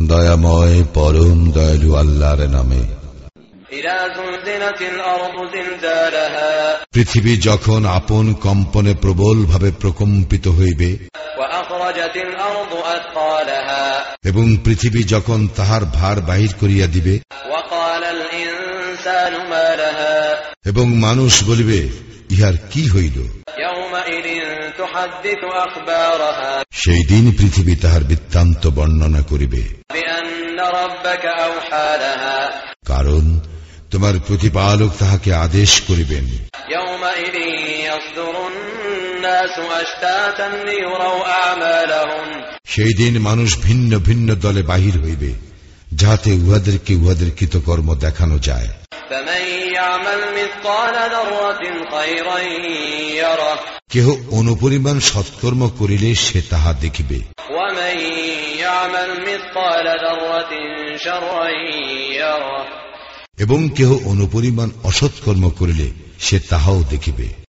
দয়াময় পরম দয়ালু আল্লাহর নামে। পৃথিবী যখন আপন কম্পনে প্রবল ভাবে প্রকম্পিত হইবে এবং পৃথিবী যখন তাহার ভার বাহির করিয়া দিবে এবং মানুষ বলিবে ইহার কি হইল? সেই দিন পৃথিবী তাহার বৃত্তান্ত বর্ণনা করিবে। কারণ তোমার প্রতিপালক তাহাকে আদেশ করিবেন। সেই দিন মানুষ ভিন্ন ভিন্ন দলে বাহির হইবে যাহাতে উহাদেরকে উহাদের কৃতকর্ম দেখানো যায়। কেহ অনুপরিমাণ সৎকর্ম করিলে সে তাহা দেখিবে। এবং কেহ অনুপরিমাণ অসৎকর্ম করিলে সে তাহাও দেখিবে।